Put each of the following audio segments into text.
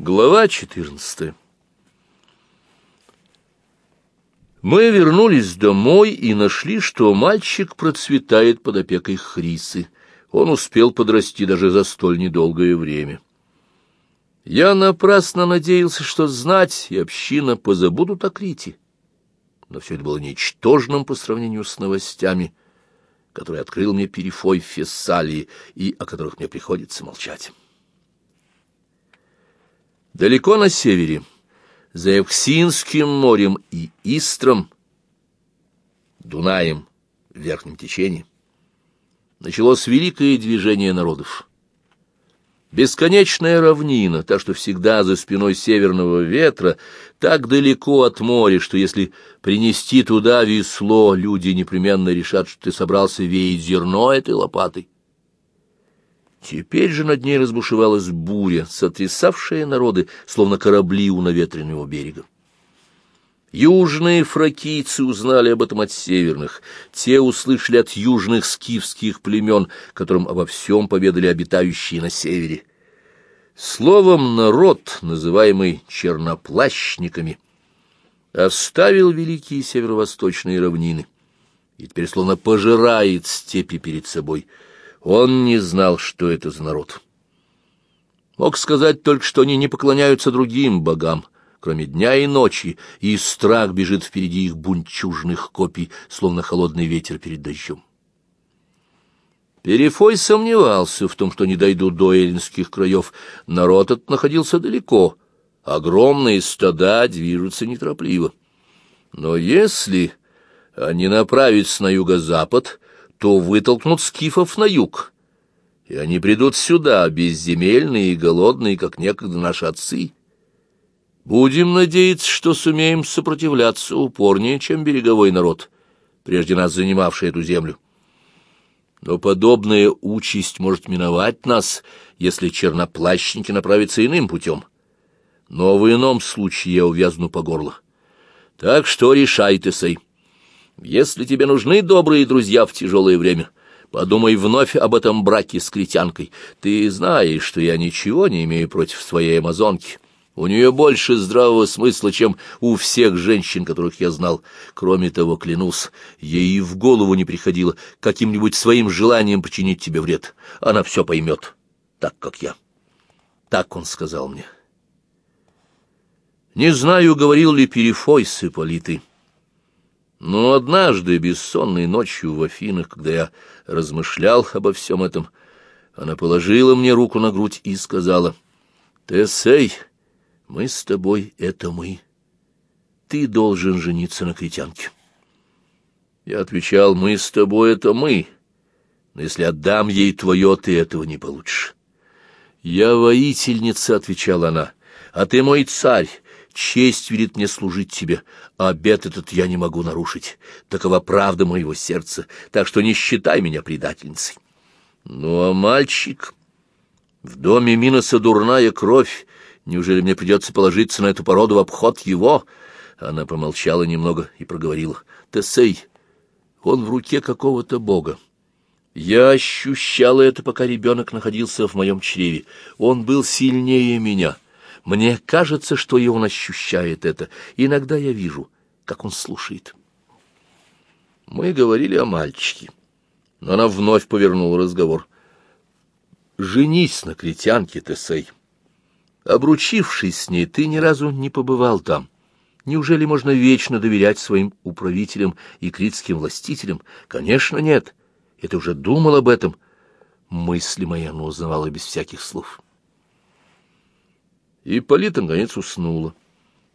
Глава 14 Мы вернулись домой и нашли, что мальчик процветает под опекой Хрисы. Он успел подрасти даже за столь недолгое время. Я напрасно надеялся, что знать и община позабудут о Крите. Но все это было ничтожным по сравнению с новостями, которые открыл мне Перифой в Фессалии и о которых мне приходится молчать. Далеко на севере, за Евксинским морем и Истром, Дунаем в верхнем течении, началось великое движение народов. Бесконечная равнина, та, что всегда за спиной северного ветра, так далеко от моря, что если принести туда весло, люди непременно решат, что ты собрался веять зерно этой лопатой. Теперь же над ней разбушевалась буря, сотрясавшая народы, словно корабли у наветренного берега. Южные фракийцы узнали об этом от северных, те услышали от южных скифских племен, которым обо всем поведали обитающие на севере. Словом, народ, называемый черноплащниками, оставил великие северо-восточные равнины и теперь словно пожирает степи перед собой — он не знал, что это за народ. Мог сказать только, что они не поклоняются другим богам, кроме дня и ночи, и страх бежит впереди их бунчужных копий, словно холодный ветер перед дождем. Перефой сомневался в том, что не дойдут до эллинских краев. Народ этот находился далеко. Огромные стада движутся неторопливо. Но если они направятся на юго-запад, то вытолкнут скифов на юг, и они придут сюда, безземельные и голодные, как некогда наши отцы. Будем надеяться, что сумеем сопротивляться упорнее, чем береговой народ, прежде нас занимавший эту землю. Но подобная участь может миновать нас, если черноплащники направятся иным путем. Но в ином случае я увязну по горло. Так что решай ты, Сей. Если тебе нужны добрые друзья в тяжелое время, подумай вновь об этом браке с критянкой. Ты знаешь, что я ничего не имею против своей амазонки. У нее больше здравого смысла, чем у всех женщин, которых я знал. Кроме того, клянусь, ей и в голову не приходило каким-нибудь своим желанием причинить тебе вред. Она все поймет, так как я. Так он сказал мне. Не знаю, говорил ли Перефой с Ипполитой. Но однажды, бессонной ночью в Афинах, когда я размышлял обо всем этом, она положила мне руку на грудь и сказала, «Тесей, мы с тобой — это мы. Ты должен жениться на критянке». Я отвечал, «Мы с тобой — это мы, но если отдам ей твое, ты этого не получишь». «Я воительница», — отвечала она, — «а ты мой царь, Честь велит мне служить тебе, а обет этот я не могу нарушить. Такова правда моего сердца, так что не считай меня предательницей. Ну, а мальчик... В доме Миноса дурная кровь. Неужели мне придется положиться на эту породу в обход его? Она помолчала немного и проговорила. Тесей, он в руке какого-то бога. Я ощущала это, пока ребенок находился в моем чреве. Он был сильнее меня. — мне кажется, что и он ощущает это. Иногда я вижу, как он слушает. Мы говорили о мальчике, но она вновь повернула разговор. «Женись на критянке, Тесей. Обручившись с ней, ты ни разу не побывал там. Неужели можно вечно доверять своим управителям и критским властителям? Конечно, нет. Я ты уже думал об этом». Мысли мои она узнавала без всяких слов. И Полита, наконец, уснула.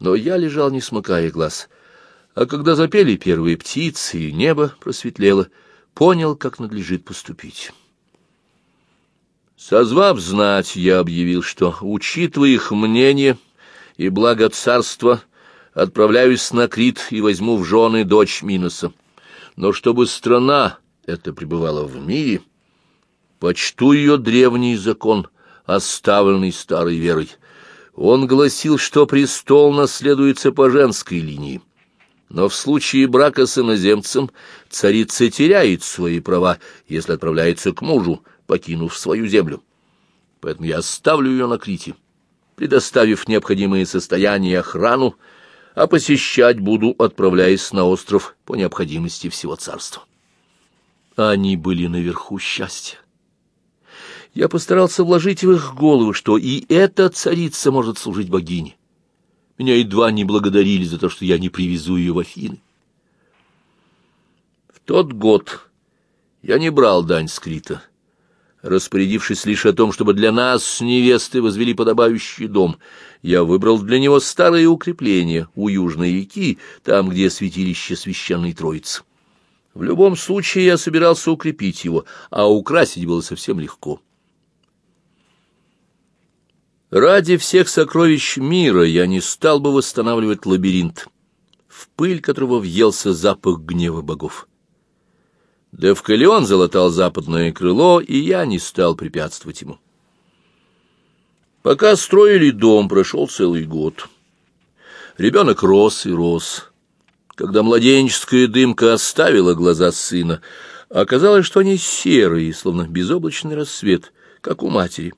Но я лежал, не смыкая глаз. А когда запели первые птицы и небо просветлело, понял, как надлежит поступить. Созвав знать, я объявил, что, учитывая их мнение и благо царства, отправляюсь на Крит и возьму в жены дочь Миноса. Но чтобы страна эта пребывала в мире, почту ее древний закон, оставленный старой верой — он гласил, что престол наследуется по женской линии. Но в случае брака с иноземцем царица теряет свои права, если отправляется к мужу, покинув свою землю. Поэтому я оставлю ее на Крите. предоставив необходимые состояния и охрану, а посещать буду, отправляясь на остров по необходимости всего царства. Они были наверху счастья. Я постарался вложить в их головы, что и эта царица может служить богине. Меня едва не благодарили за то, что я не привезу ее в Афины. В тот год я не брал дань с Крита, распорядившись лишь о том, чтобы для нас с невестой возвели подобающий дом. Я выбрал для него старые укрепления у южной реки, там, где святилище священной Троицы. В любом случае я собирался укрепить его, а украсить было совсем легко. Ради всех сокровищ мира я не стал бы восстанавливать лабиринт, в пыль которого въелся запах гнева богов. Девкалион залатал западное крыло, и я не стал препятствовать ему. Пока строили дом, прошел целый год. Ребенок рос и рос. Когда младенческая дымка оставила глаза сына, оказалось, что они серые, словно безоблачный рассвет, как у матери.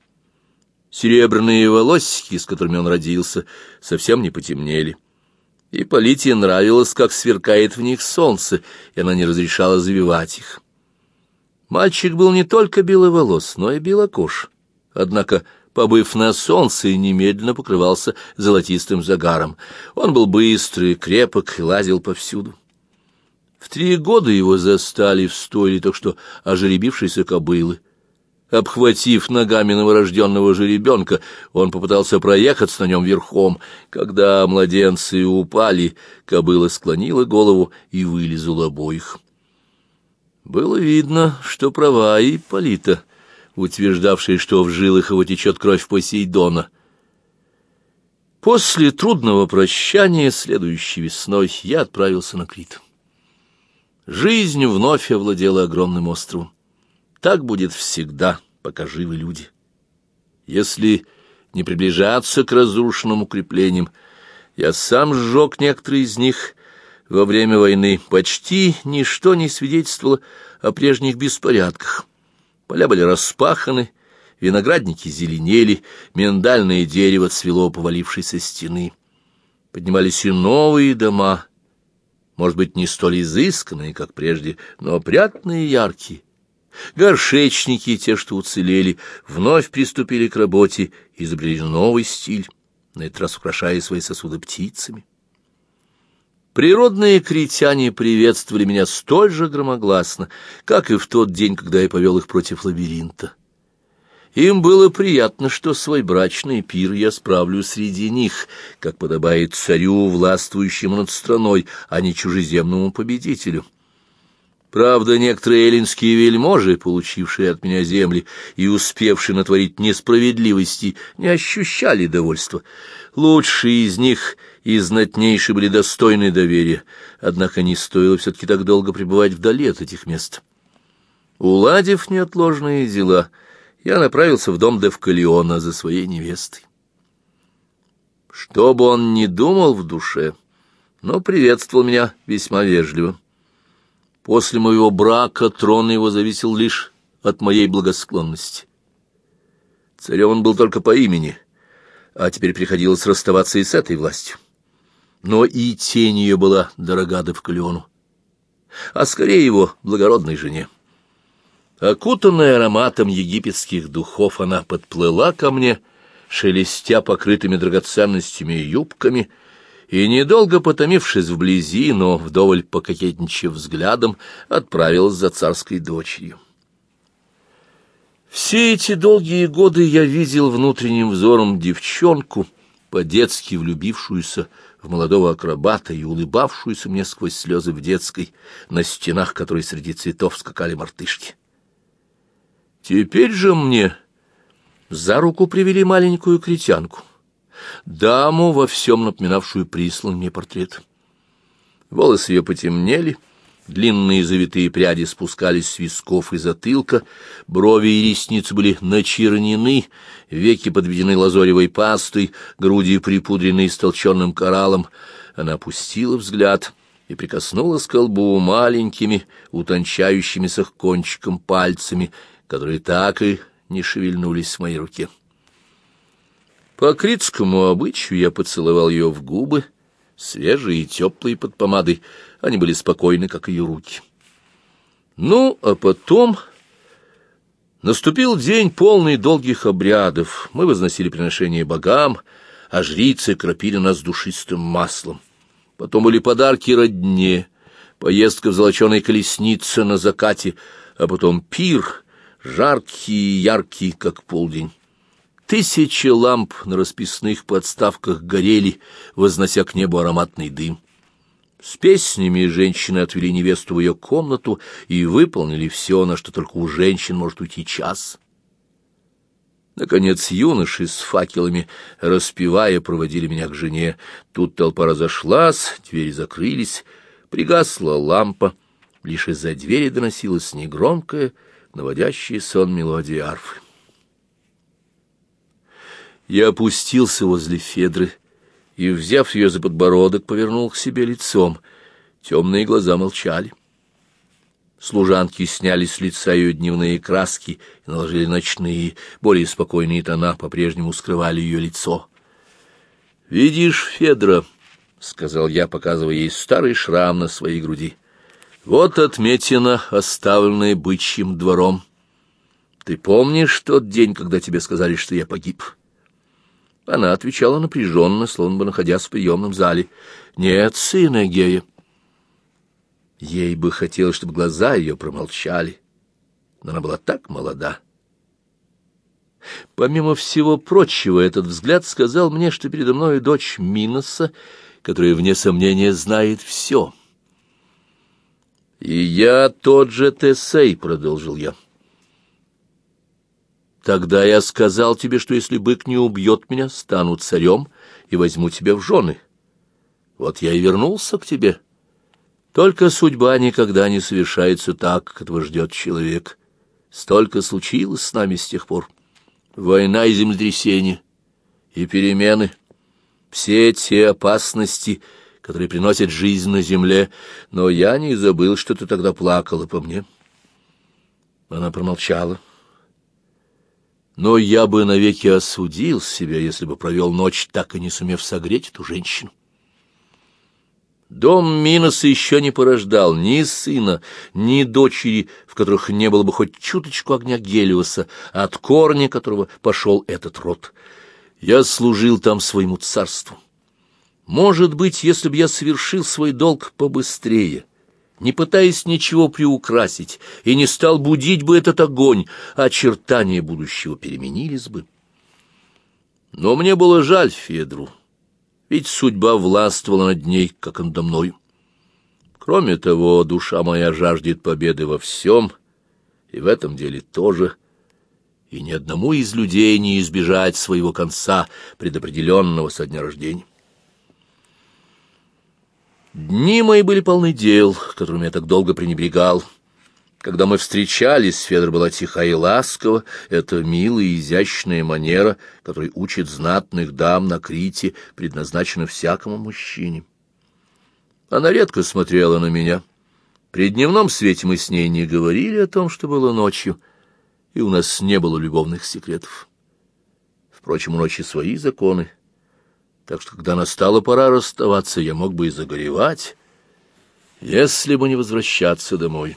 Серебряные волосики, с которыми он родился, совсем не потемнели. И Полите нравилось, как сверкает в них солнце, и она не разрешала завивать их. Мальчик был не только беловолос, но и белокож. Однако, побыв на солнце, немедленно покрывался золотистым загаром. Он был быстрый, крепок и лазил повсюду. В три года его застали в стойле только что ожеребившейся кобылы. Обхватив ногами новорожденного жеребенка, он попытался проехаться на нем верхом. Когда младенцы упали, кобыла склонила голову и вылезала обоих. Было видно, что права и Полита, утверждавшая, что в жилах его течет кровь Посейдона. После трудного прощания следующей весной я отправился на Крит. Жизнь вновь овладела огромным островом. Так будет всегда, пока живы люди. Если не приближаться к разрушенным укреплениям, я сам сжег некоторые из них во время войны. Почти ничто не свидетельствовало о прежних беспорядках. Поля были распаханы, виноградники зеленели, миндальное дерево цвело повалившейся стены. Поднимались и новые дома, может быть, не столь изысканные, как прежде, но опрятные и яркие. Горшечники, те, что уцелели, вновь приступили к работе и изобрели новый стиль, на этот раз украшая свои сосуды птицами. Природные критяне приветствовали меня столь же громогласно, как и в тот день, когда я повел их против лабиринта. Им было приятно, что свой брачный пир я справлю среди них, как подобает царю, властвующему над страной, а не чужеземному победителю. Правда, некоторые эллинские вельможи, получившие от меня земли и успевшие натворить несправедливости, не ощущали довольства. Лучшие из них и знатнейшие были достойны доверия, однако не стоило все-таки так долго пребывать вдали от этих мест. Уладив неотложные дела, я направился в дом Девкалиона за своей невестой. Что бы он ни думал в душе, но приветствовал меня весьма вежливо. После моего брака трон его зависел лишь от моей благосклонности. Царем он был только по имени, а теперь приходилось расставаться и с этой властью. Но и тень ее была дорога Девкалиону, а скорее его благородной жене. Окутанная ароматом египетских духов, она подплыла ко мне, шелестя покрытыми драгоценностями юбками — и, недолго потомившись вблизи, но вдоволь пококетничав взглядом, отправилась за царской дочерью. Все эти долгие годы я видел внутренним взором девчонку, по-детски влюбившуюся в молодого акробата и улыбавшуюся мне сквозь слезы в детской, на стенах которой среди цветов скакали мартышки. Теперь же мне за руку привели маленькую критянку даму, во всем напоминавшую прислан мне портрет. Волосы ее потемнели, длинные завитые пряди спускались с висков и затылка, брови и ресницы были начернены, веки подведены лазоревой пастой, груди припудрены истолченным кораллом. Она опустила взгляд и прикоснулась к колбу маленькими, утончающимися кончиком пальцами, которые так и не шевельнулись в моей руке. По критскому обычаю я поцеловал ее в губы, свежие и теплые под помадой. Они были спокойны, как ее руки. Ну, а потом... Наступил день, полный долгих обрядов. Мы возносили приношения богам, а жрицы кропили нас душистым маслом. Потом были подарки родне, поездка в золоченой колеснице на закате, а потом пир, жаркий и яркий, как полдень. Тысячи ламп на расписных подставках горели, вознося к небу ароматный дым. С песнями женщины отвели невесту в ее комнату и выполнили все, на что только у женщин может уйти час. Наконец юноши с факелами, распевая, проводили меня к жене. Тут толпа разошлась, двери закрылись, пригасла лампа. Лишь из-за двери доносилась негромкая, наводящая сон мелодия арфы. Я опустился возле Федры и, взяв ее за подбородок, повернул к себе лицом. Темные глаза молчали. Служанки сняли с лица ее дневные краски и наложили ночные, более спокойные тона, по-прежнему скрывали ее лицо. — Видишь, Федра, — сказал я, показывая ей старый шрам на своей груди, — вот отметина, оставленная бычьим двором. Ты помнишь тот день, когда тебе сказали, что я погиб? — она отвечала напряженно, словно бы находясь в приемном зале. «Нет, сына Гея». Ей бы хотелось, чтобы глаза ее промолчали, но она была так молода. Помимо всего прочего, этот взгляд сказал мне, что передо мной дочь Миноса, которая, вне сомнения, знает все. «И я тот же Тесей», — продолжил я. Тогда я сказал тебе, что если бык не убьет меня, стану царем и возьму тебя в жены. Вот я и вернулся к тебе. Только судьба никогда не совершается так, как этого ждет человек. Столько случилось с нами с тех пор. Война и землетрясения, и перемены, все те опасности, которые приносят жизнь на земле, но я не забыл, что ты тогда плакала по мне. Она промолчала. Но я бы навеки осудил себя, если бы провел ночь, так и не сумев согреть эту женщину. Дом Миноса еще не порождал ни сына, ни дочери, в которых не было бы хоть чуточку огня Гелиоса, от корня которого пошел этот род. Я служил там своему царству. Может быть, если бы я совершил свой долг побыстрее, не пытаясь ничего приукрасить, и не стал будить бы этот огонь, очертания будущего переменились бы. Но мне было жаль Федру, ведь судьба властвовала над ней, как надо мною. Кроме того, душа моя жаждет победы во всем, и в этом деле тоже, и ни одному из людей не избежать своего конца, предопределенного со дня рождения. Дни мои были полны дел, которыми я так долго пренебрегал. Когда мы встречались, Федор была тиха и ласкова, это милая и изящная манера, которой учит знатных дам на Крите, предназначена всякому мужчине. Она редко смотрела на меня. При дневном свете мы с ней не говорили о том, что было ночью, и у нас не было любовных секретов. Впрочем, у ночи свои законы — так что, когда настала пора расставаться, я мог бы и загоревать, если бы не возвращаться домой».